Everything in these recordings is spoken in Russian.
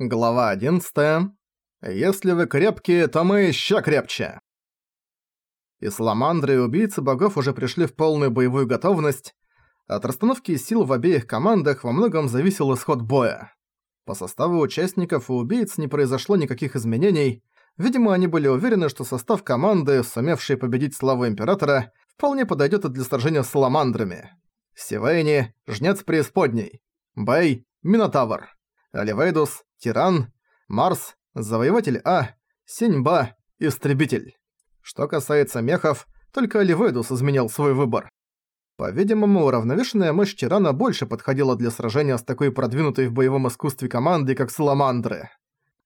Глава 11. Если вы крепкие, то мы ещё крепче. И Саламандры и убийцы богов уже пришли в полную боевую готовность. От расстановки сил в обеих командах во многом зависел исход боя. По составу участников и убийц не произошло никаких изменений. Видимо, они были уверены, что состав команды, сумевшей победить славу Императора, вполне подойдёт и для сражения с Саламандрами. Сивейни – Жнец Преисподней. Бэй – Минотавр. Оливейдус, Тиран, Марс, Завоеватель А, Синьба, Истребитель. Что касается мехов, только Оливейдус изменил свой выбор. По-видимому, уравновешенная мощь Тирана больше подходила для сражения с такой продвинутой в боевом искусстве командой, как Саламандры.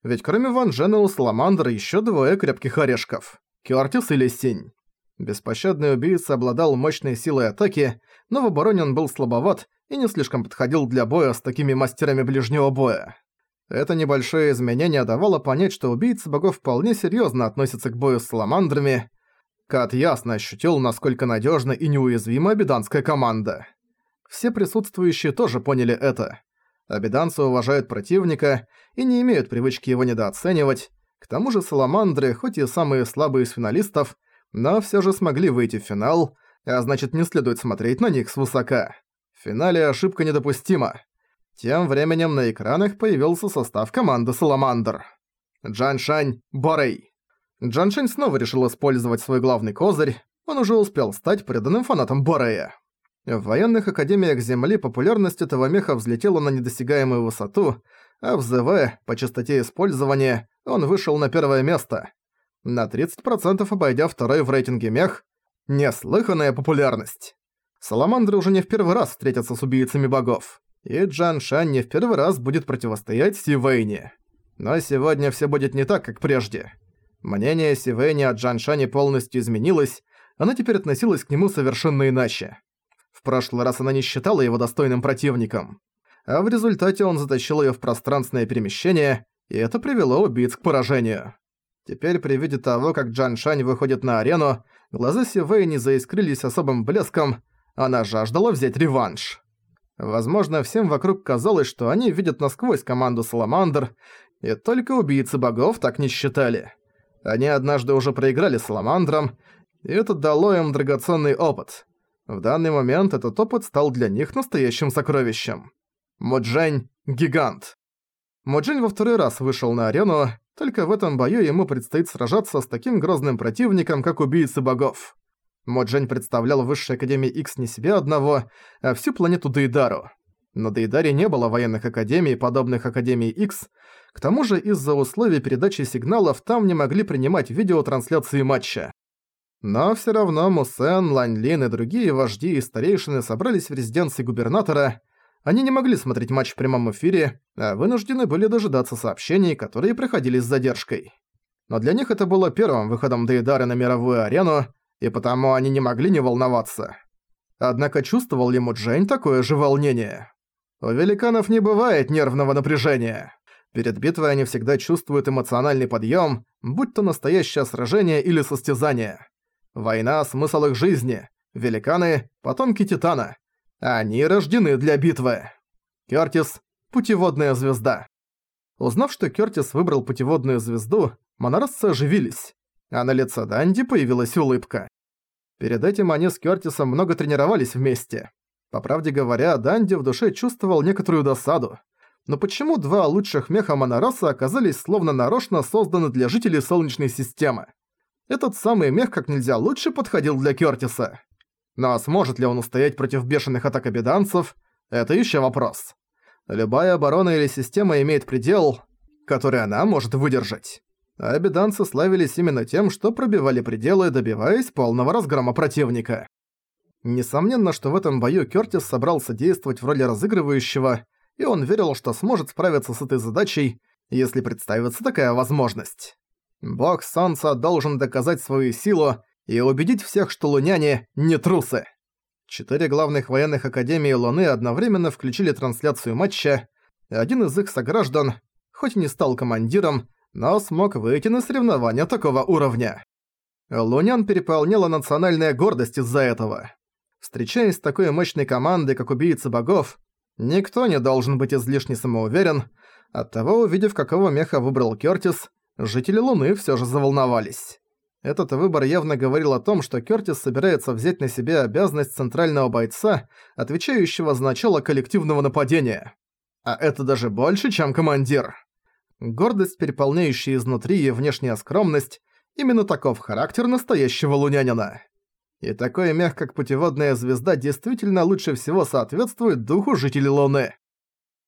Ведь кроме Ван Джена у Саламандра еще двое крепких орешков – Кёртис или Синь. Беспощадный убийца обладал мощной силой атаки, но в обороне он был слабоват и не слишком подходил для боя с такими мастерами ближнего боя. Это небольшое изменение давало понять, что убийцы богов вполне серьезно относятся к бою с саламандрами. Кат ясно ощутил, насколько надежна и неуязвима абиданская команда. Все присутствующие тоже поняли это. Абиданцы уважают противника и не имеют привычки его недооценивать. К тому же саламандры, хоть и самые слабые из финалистов, но все же смогли выйти в финал, а значит не следует смотреть на них свысока. В финале ошибка недопустима. Тем временем на экранах появился состав команды «Саламандр». Джан Шань, Борей. Джан Шань снова решил использовать свой главный козырь, он уже успел стать преданным фанатом Борея. В военных академиях Земли популярность этого меха взлетела на недосягаемую высоту, а в ЗВ, по частоте использования, он вышел на первое место. На 30% обойдя второй в рейтинге мех, неслыханная популярность. Саламандры уже не в первый раз встретятся с убийцами богов. И Джан Шань не в первый раз будет противостоять Сивейне. Но сегодня все будет не так, как прежде. Мнение Сивейни о Джан Шане полностью изменилось, она теперь относилась к нему совершенно иначе. В прошлый раз она не считала его достойным противником. А в результате он затащил её в пространственное перемещение, и это привело убийц к поражению. Теперь при виде того, как Джан Шань выходит на арену, глаза Сивейни заискрились особым блеском, она жаждала взять реванш. Возможно, всем вокруг казалось, что они видят насквозь команду Саламандр, и только убийцы богов так не считали. Они однажды уже проиграли Саламандрам, и это дало им драгоценный опыт. В данный момент этот опыт стал для них настоящим сокровищем. Моджень – гигант. Моджень во второй раз вышел на арену, только в этом бою ему предстоит сражаться с таким грозным противником, как убийцы богов. Моджень представлял в Высшей Академии X не себя одного, а всю планету Дейдару. На Дейдаре не было военных академий, подобных Академии X, к тому же из-за условий передачи сигналов там не могли принимать видеотрансляции матча. Но всё равно Мусен, Лань Лин и другие вожди и старейшины собрались в резиденции губернатора. Они не могли смотреть матч в прямом эфире, а вынуждены были дожидаться сообщений, которые приходили с задержкой. Но для них это было первым выходом Дейдара на мировую арену, и потому они не могли не волноваться. Однако чувствовал ли Муджень такое же волнение? У великанов не бывает нервного напряжения. Перед битвой они всегда чувствуют эмоциональный подъем, будь то настоящее сражение или состязание. Война – смысл их жизни. Великаны – потомки Титана. Они рождены для битвы. Кёртис – путеводная звезда. Узнав, что Кёртис выбрал путеводную звезду, монорасцы оживились, а на лице Данди появилась улыбка. Перед этим они с Кёртисом много тренировались вместе. По правде говоря, Данди в душе чувствовал некоторую досаду. Но почему два лучших меха Монороса оказались словно нарочно созданы для жителей Солнечной системы? Этот самый мех как нельзя лучше подходил для Кёртиса. Но сможет ли он устоять против бешеных атак обиданцев, это еще вопрос. Любая оборона или система имеет предел, который она может выдержать а обиданцы славились именно тем, что пробивали пределы, добиваясь полного разгрома противника. Несомненно, что в этом бою Кёртис собрался действовать в роли разыгрывающего, и он верил, что сможет справиться с этой задачей, если представится такая возможность. Бог Солнца должен доказать свою силу и убедить всех, что луняне не трусы. Четыре главных военных академии Луны одновременно включили трансляцию матча. Один из их сограждан, хоть и не стал командиром, но смог выйти на соревнования такого уровня. Лунян переполняла национальная гордость из-за этого. Встречаясь с такой мощной командой, как убийцы богов, никто не должен быть излишне самоуверен, Оттого, увидев, какого меха выбрал Кёртис, жители Луны всё же заволновались. Этот выбор явно говорил о том, что Кёртис собирается взять на себя обязанность центрального бойца, отвечающего за начало коллективного нападения. А это даже больше, чем командир. Гордость, переполняющая изнутри и внешняя скромность – именно таков характер настоящего лунянина. И такой мех, как путеводная звезда, действительно лучше всего соответствует духу жителей Луны.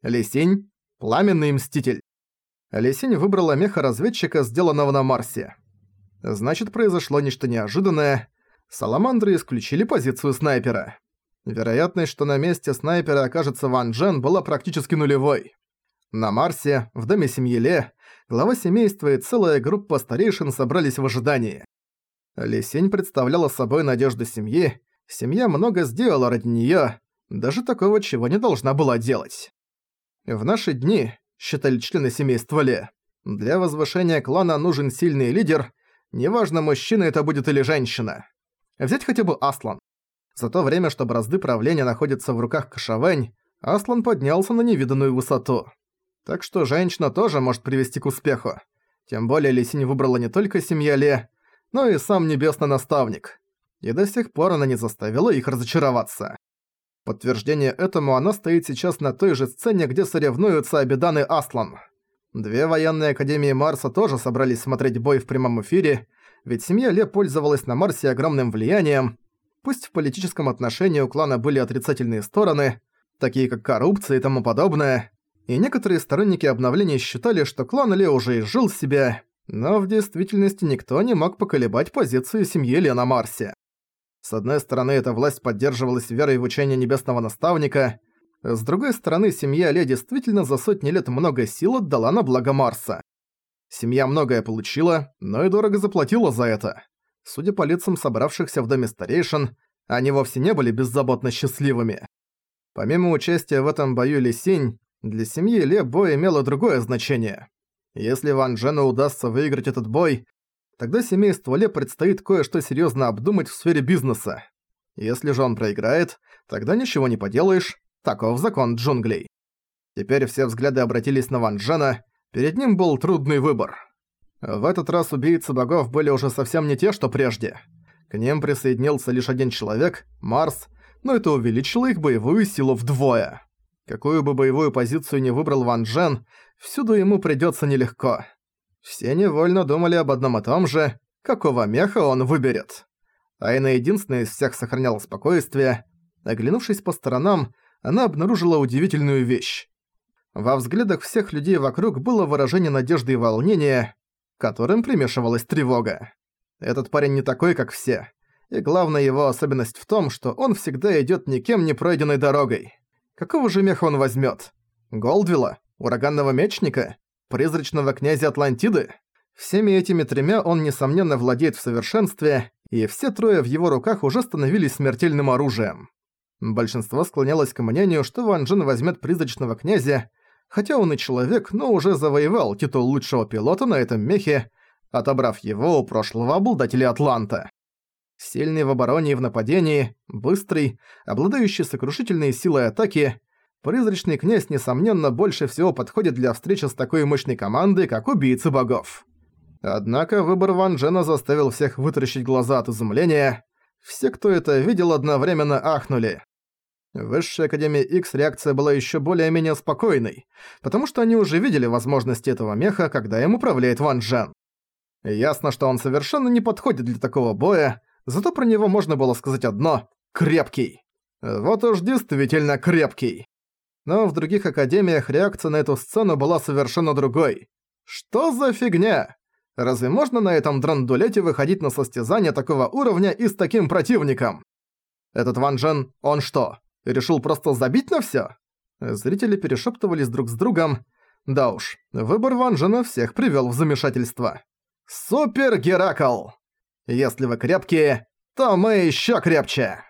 Лисинь – пламенный мститель. Лисинь выбрала меха-разведчика, сделанного на Марсе. Значит, произошло нечто неожиданное. Саламандры исключили позицию снайпера. Вероятность, что на месте снайпера окажется Ван Джен, была практически нулевой. На Марсе, в доме семьи Ле, глава семейства и целая группа старейшин собрались в ожидании. Лисень представляла собой надежду семьи, семья много сделала ради неё, даже такого, чего не должна была делать. В наши дни, считали члены семейства Ле, для возвышения клана нужен сильный лидер, неважно, мужчина это будет или женщина. Взять хотя бы Аслан. За то время, что бразды правления находятся в руках Кашавэнь, Аслан поднялся на невиданную высоту. Так что женщина тоже может привести к успеху. Тем более Лисинь выбрала не только семья Ле, но и сам небесный наставник. И до сих пор она не заставила их разочароваться. Подтверждение этому она стоит сейчас на той же сцене, где соревнуются Абидан и Аслан. Две военные академии Марса тоже собрались смотреть бой в прямом эфире, ведь семья Ле пользовалась на Марсе огромным влиянием, Пусть в политическом отношении у клана были отрицательные стороны, такие как коррупция и тому подобное, и некоторые сторонники обновления считали, что клан Ле уже изжил себя, но в действительности никто не мог поколебать позицию семьи Ле на Марсе. С одной стороны, эта власть поддерживалась верой в учение Небесного Наставника, с другой стороны, семья Ле действительно за сотни лет много сил отдала на благо Марса. Семья многое получила, но и дорого заплатила за это. Судя по лицам собравшихся в доме старейшин, они вовсе не были беззаботно счастливыми. Помимо участия в этом бою Лисинь, для семьи Ле бой имело другое значение. Если Ван Джену удастся выиграть этот бой, тогда семейству Ле предстоит кое-что серьезно обдумать в сфере бизнеса. Если же он проиграет, тогда ничего не поделаешь, таков закон джунглей. Теперь все взгляды обратились на Ван Джена, перед ним был трудный выбор. В этот раз убийцы богов были уже совсем не те, что прежде. К ним присоединился лишь один человек, Марс, но это увеличило их боевую силу вдвое. Какую бы боевую позицию ни выбрал Ван Джен, всюду ему придётся нелегко. Все невольно думали об одном и том же, какого меха он выберет. Айна единственная из всех сохраняла спокойствие. Оглянувшись по сторонам, она обнаружила удивительную вещь. Во взглядах всех людей вокруг было выражение надежды и волнения, которым примешивалась тревога. Этот парень не такой, как все. И главная его особенность в том, что он всегда идёт никем не пройденной дорогой. Какого же меха он возьмёт? Голдвилла? Ураганного мечника? Призрачного князя Атлантиды? Всеми этими тремя он, несомненно, владеет в совершенстве, и все трое в его руках уже становились смертельным оружием. Большинство склонялось к мнению, что Ван Джен возьмет призрачного князя, хотя он и человек, но уже завоевал титул лучшего пилота на этом мехе, отобрав его у прошлого обладателя Атланта. Сильный в обороне и в нападении, быстрый, обладающий сокрушительной силой атаки, призрачный князь, несомненно, больше всего подходит для встречи с такой мощной командой, как убийцы богов. Однако выбор Ван Джена заставил всех вытаращить глаза от изумления. Все, кто это видел, одновременно ахнули. В Высшей Академии X реакция была еще более-менее спокойной, потому что они уже видели возможности этого меха, когда им управляет Ван Джен. Ясно, что он совершенно не подходит для такого боя, зато про него можно было сказать одно – крепкий. Вот уж действительно крепкий. Но в других академиях реакция на эту сцену была совершенно другой. Что за фигня? Разве можно на этом драндулете выходить на состязание такого уровня и с таким противником? Этот Ван Джен, он что, Решил просто забить на всё? Зрители перешептывались друг с другом. Да уж, выбор Ван Джена всех привёл в замешательство. Супер Геракл! Если вы крепкие, то мы ещё крепче!